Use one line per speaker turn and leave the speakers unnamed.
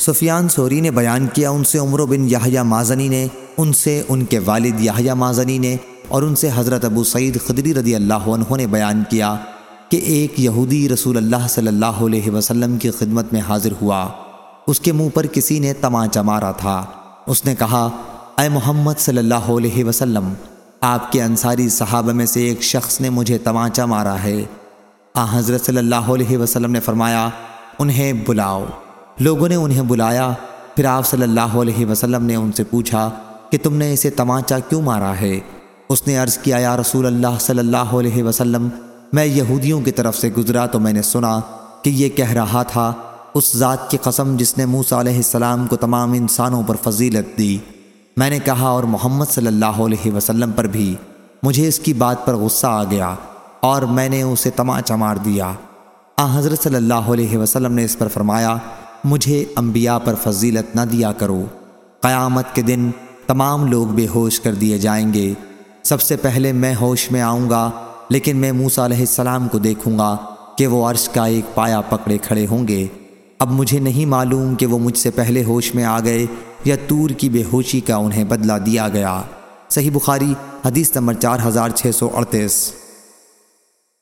سفیان sorry نے بیان کیا ان سے عمر بن یحییٰ مازنی نے، ان سے ان کے والد یحییٰ مازنی نے اور ان سے حضرت ابو سعید خدری رضی اللہ عنہ نے بیان کیا کہ ایک یہودی رسول اللہ صلی اللہ علیہ وسلم کی خدمت میں حاضر ہوا۔ اس کے منہ پر کسی نے تماچا مارا تھا۔ اس نے کہا، اے محمد صلی اللہ علیہ وسلم، آپ کے انصاری صحابہ میں سے ایک شخص نے مجھے تماچا مارا ہے۔ آ، حضرت صلی اللہ علیہ وسلم نے فرمایا، انہیں بلاؤ۔ لوگوں نے انہیں بلایا۔ پھر آپ صلی اللہ علیہ وسلم نے ان سے پوچھا کہ تم نے اسے تماچا کیوں مارا ہے؟ اس نے عرض کیا، یا رسول اللہ صلی اللہ علیہ وسلم، میں یہودیوں کی طرف سے گزرا تو میں نے سنا کہ یہ کہہ رہا تھا، اس ذات کی قسم جس نے موسیٰ علیہ السلام کو تمام انسانوں پر فضیلت دی۔ میں نے کہا، اور محمد صلی اللہ علیہ وسلم پر بھی مجھے اس کی بات پر غصہ آ گیا، اور میں نے اسے تماچا مار دیا۔ آ، حضرت صلی اللہ علیہ وسلم نے اس پر فرمایا مجھے انبیاء پر فضیلت نہ دیا کرو۔ قیامت کے دن تمام لوگ بے ہوش کر دیے جائیں گے۔ سب سے پہلے میں ہوش میں آؤں گا، لیکن میں موسیٰ علیہ السلام کو دیکھوں گا کہ وہ عرش کا ایک پایا پکڑے کھڑے ہوں گے۔ اب مجھے نہیں معلوم کہ وہ مجھ سے پہلے ہوش میں آ گئے یا تور کی بے ہوشی کا انہیں بدلہ دیا گیا۔ صحیح بخاری، حدیث نمبر چار ہزار چھ سو اڑتیس۔